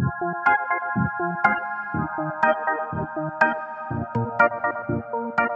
Thank you.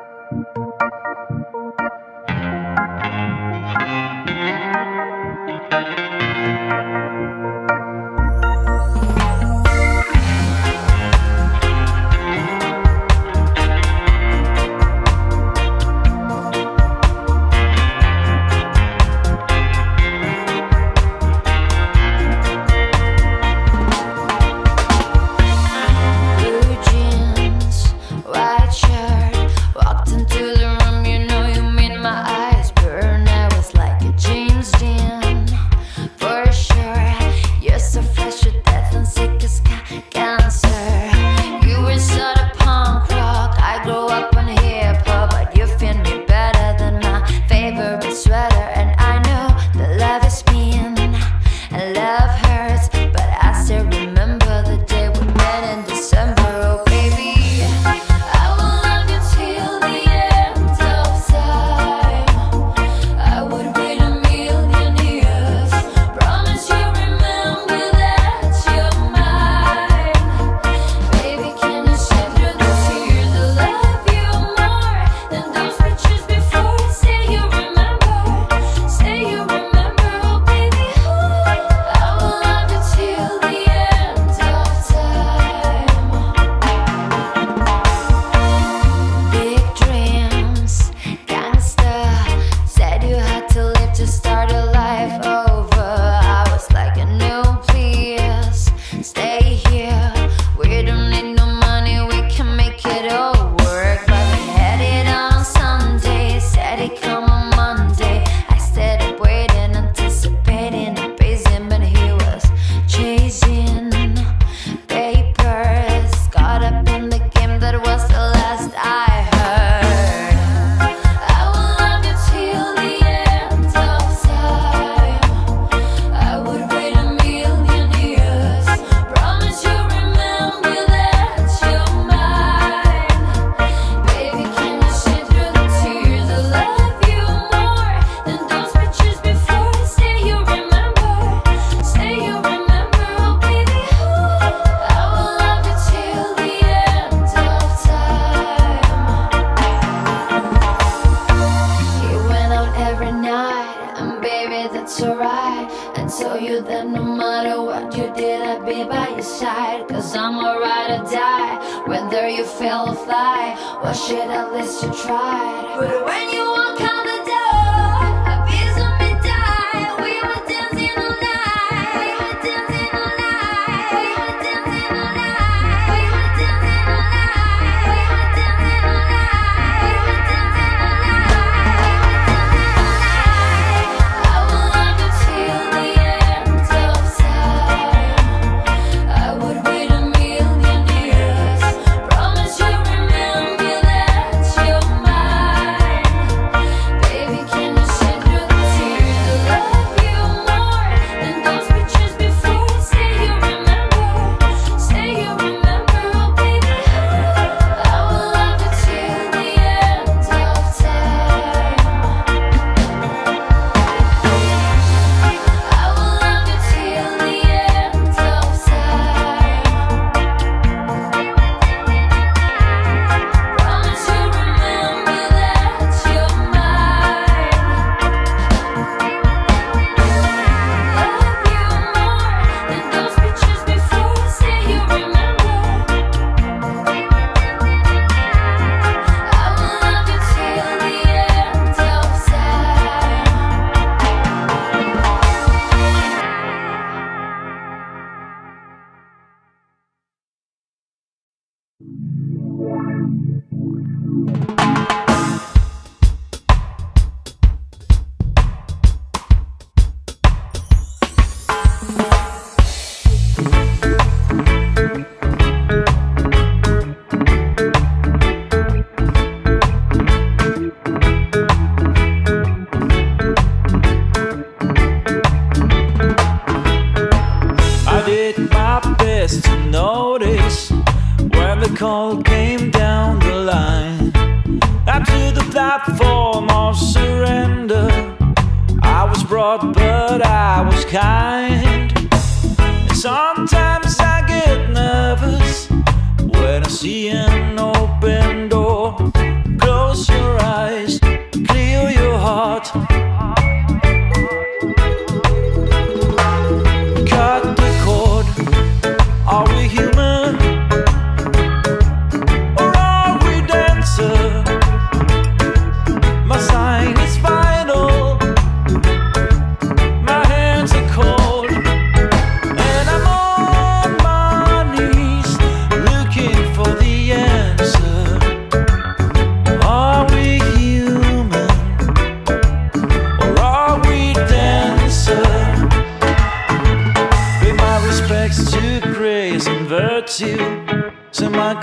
fell fly. What should I list to try? But when you walk out the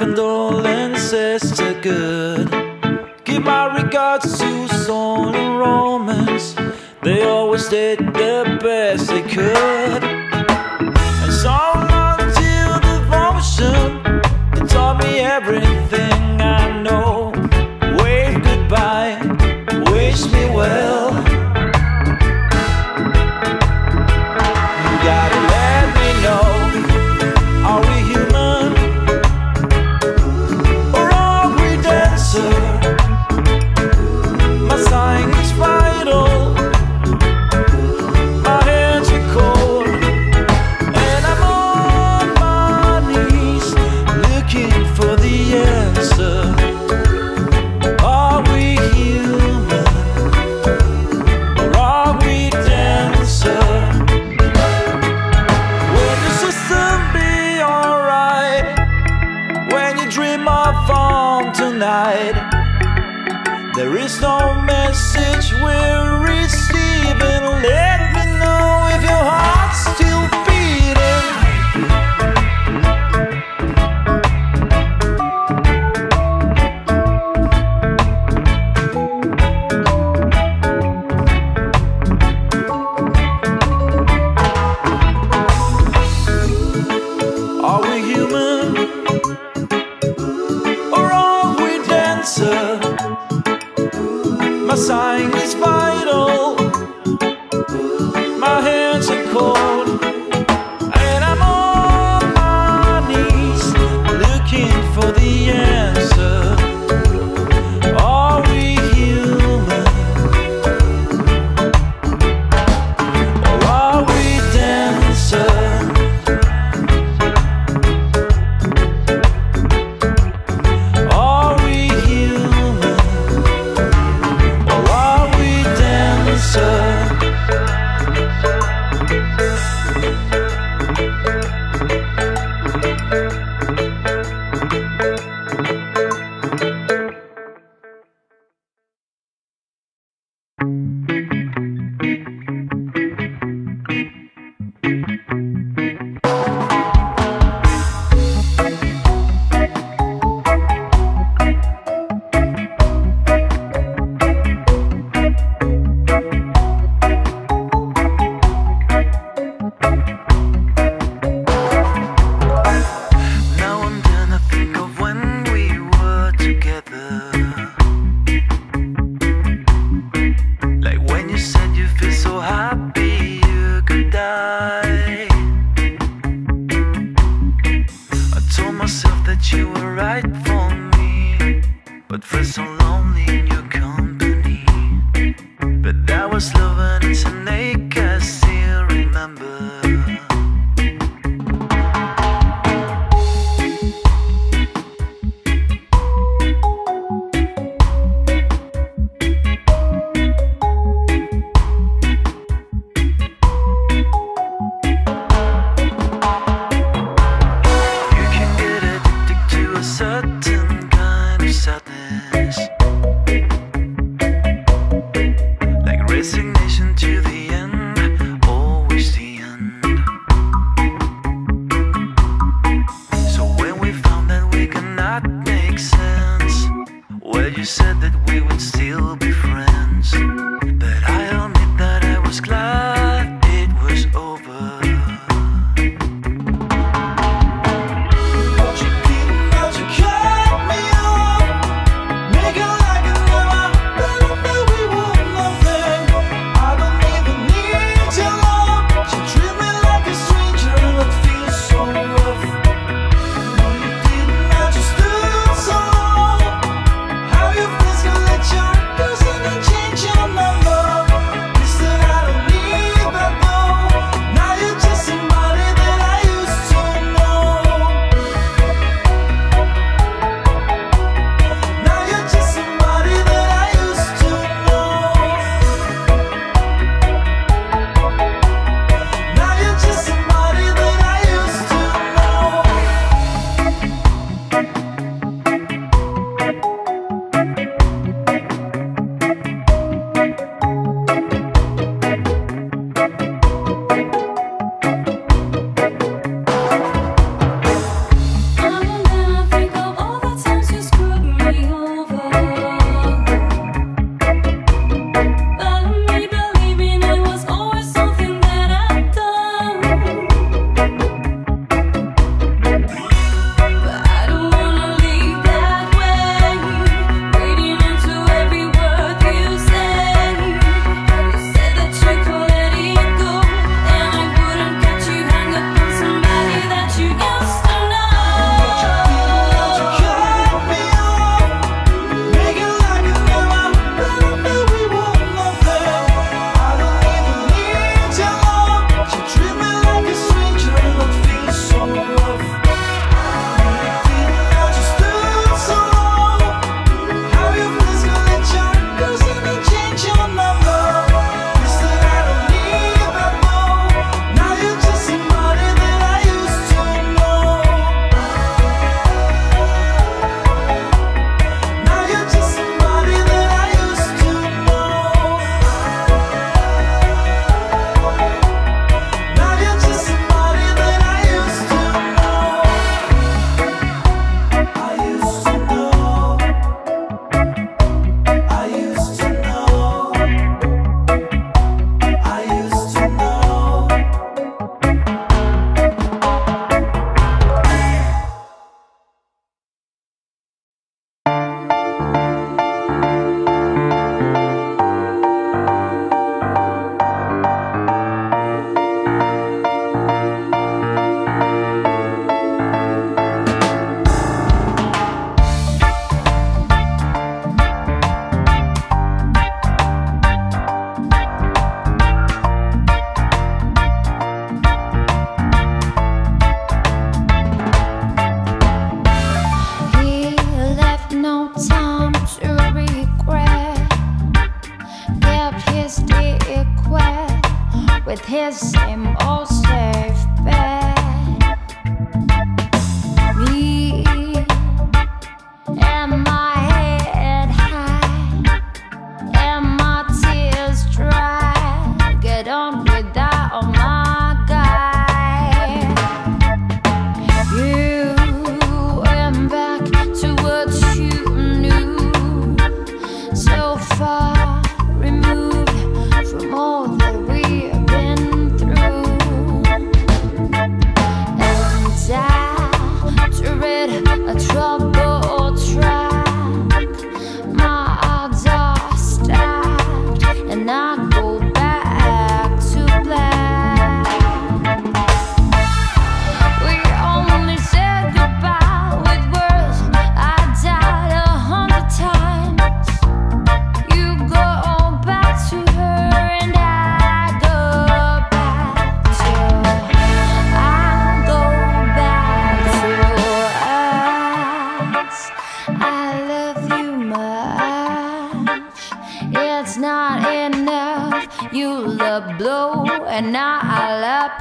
condolences to good. Give my regards to Soul and Romans. They always did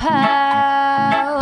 to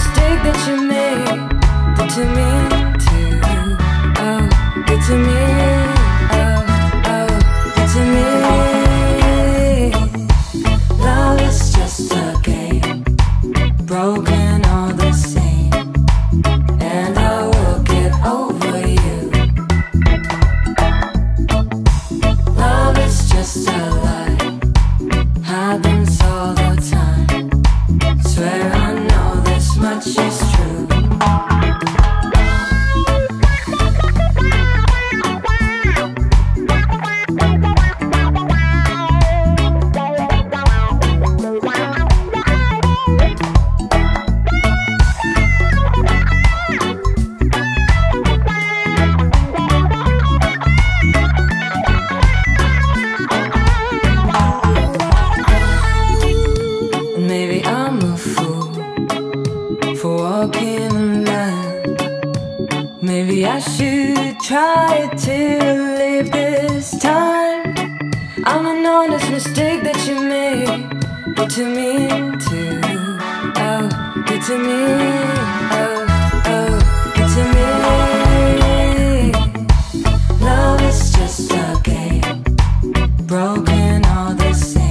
mistake that you made did you mean to? Oh, did you mean? all the same.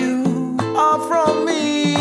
You or from me.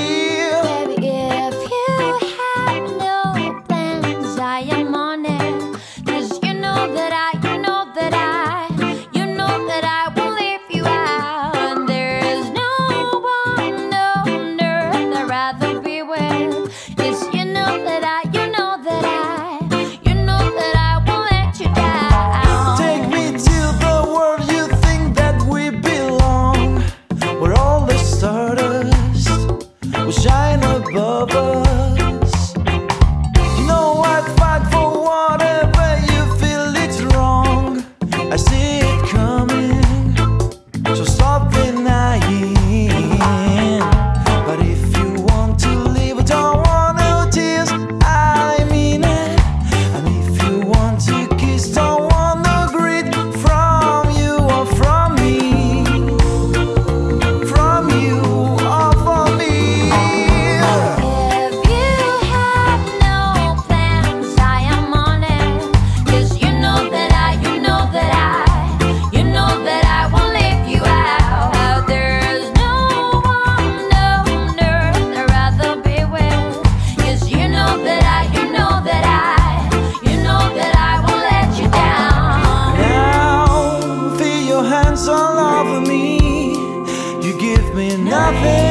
Me nothing.